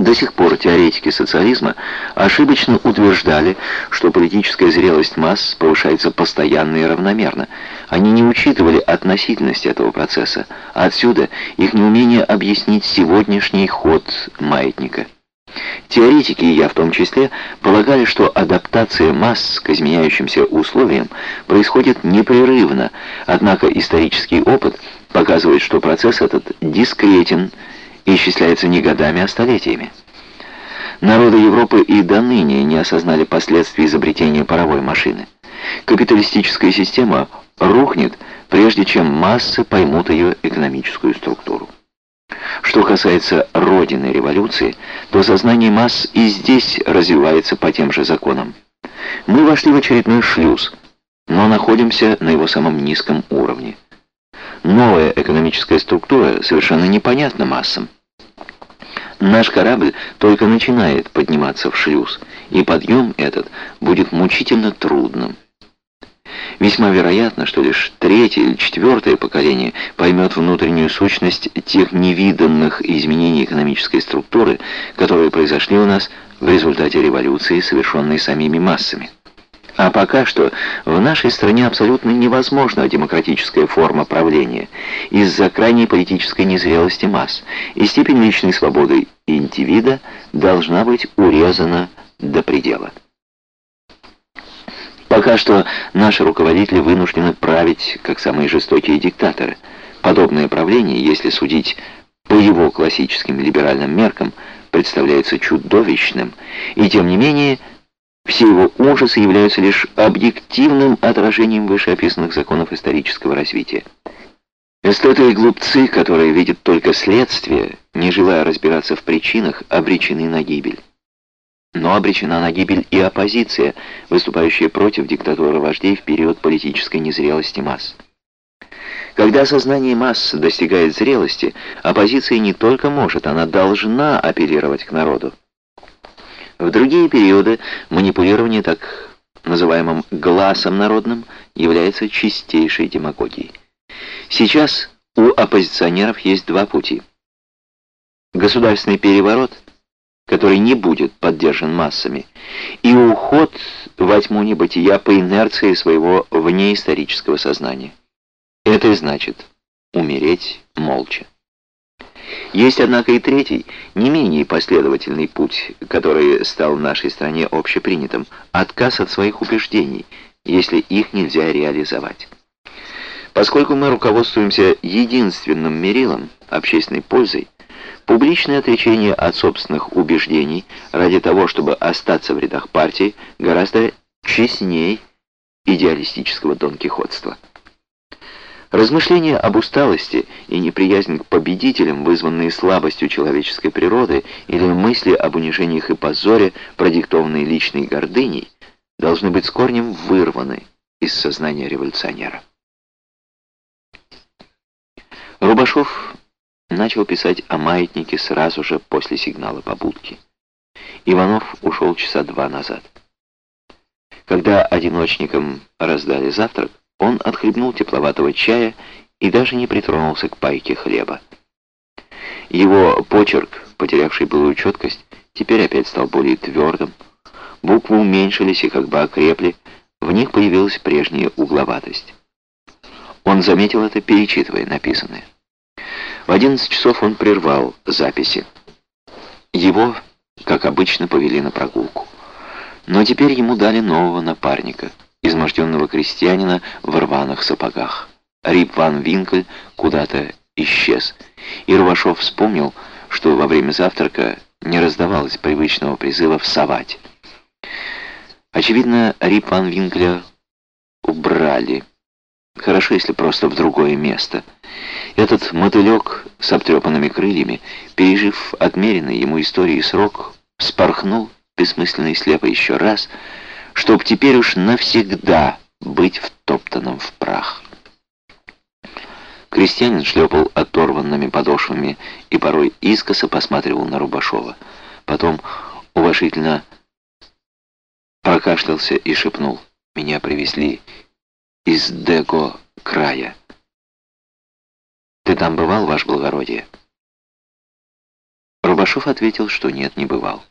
До сих пор теоретики социализма ошибочно утверждали, что политическая зрелость масс повышается постоянно и равномерно. Они не учитывали относительность этого процесса, а отсюда их неумение объяснить сегодняшний ход маятника. Теоретики, и я в том числе, полагали, что адаптация масс к изменяющимся условиям происходит непрерывно, однако исторический опыт показывает, что процесс этот дискретен, и исчисляется не годами, а столетиями. Народы Европы и до ныне не осознали последствий изобретения паровой машины. Капиталистическая система рухнет, прежде чем массы поймут ее экономическую структуру. Что касается родины революции, то сознание масс и здесь развивается по тем же законам. Мы вошли в очередной шлюз, но находимся на его самом низком уровне. Новая экономическая структура совершенно непонятна массам. Наш корабль только начинает подниматься в шлюз, и подъем этот будет мучительно трудным. Весьма вероятно, что лишь третье или четвертое поколение поймет внутреннюю сущность тех невиданных изменений экономической структуры, которые произошли у нас в результате революции, совершенной самими массами. А пока что в нашей стране абсолютно невозможна демократическая форма правления из-за крайней политической незрелости масс, и степень личной свободы индивида должна быть урезана до предела. Пока что наши руководители вынуждены править, как самые жестокие диктаторы. Подобное правление, если судить по его классическим либеральным меркам, представляется чудовищным, и тем не менее все его ужасы являются лишь объективным отражением вышеописанных законов исторического развития. Эстеты и глупцы, которые видят только следствие, не желая разбираться в причинах, обречены на гибель. Но обречена на гибель и оппозиция, выступающая против диктатуры вождей в период политической незрелости масс. Когда сознание масс достигает зрелости, оппозиция не только может, она должна апеллировать к народу. В другие периоды манипулирование так называемым «глазом народным» является чистейшей демагогией. Сейчас у оппозиционеров есть два пути. Государственный переворот – который не будет поддержан массами, и уход во тьму небытия по инерции своего внеисторического сознания. Это и значит умереть молча. Есть, однако, и третий, не менее последовательный путь, который стал в нашей стране общепринятым – отказ от своих убеждений, если их нельзя реализовать. Поскольку мы руководствуемся единственным мерилом – общественной пользой, Публичное отречение от собственных убеждений ради того, чтобы остаться в рядах партии, гораздо честней идеалистического донкихотства. Размышления об усталости и неприязнь к победителям, вызванные слабостью человеческой природы, или мысли об унижениях и позоре, продиктованные личной гордыней, должны быть с корнем вырваны из сознания революционера. Рубашов начал писать о маятнике сразу же после сигнала побудки. Иванов ушел часа два назад. Когда одиночникам раздали завтрак, он отхлебнул тепловатого чая и даже не притронулся к пайке хлеба. Его почерк, потерявший былую четкость, теперь опять стал более твердым. Буквы уменьшились и как бы окрепли, в них появилась прежняя угловатость. Он заметил это, перечитывая написанное. В 11 часов он прервал записи. Его, как обычно, повели на прогулку. Но теперь ему дали нового напарника, изможденного крестьянина в рваных сапогах. Рип ван Винкль куда-то исчез, и Рвашов вспомнил, что во время завтрака не раздавалось привычного призыва «всовать». Очевидно, Рип ван Винкля убрали. Хорошо, если просто в другое место. Этот мотылек с обтрепанными крыльями, пережив отмеренный ему истории срок, спорхнул бессмысленно и слепо еще раз, чтоб теперь уж навсегда быть втоптанным в прах. Крестьянин шлепал оторванными подошвами и порой искоса посматривал на Рубашова. Потом уважительно прокашлялся и шепнул. «Меня привезли из Дего края. Ты там бывал, ваше благородие?» Барабашов ответил, что нет, не бывал.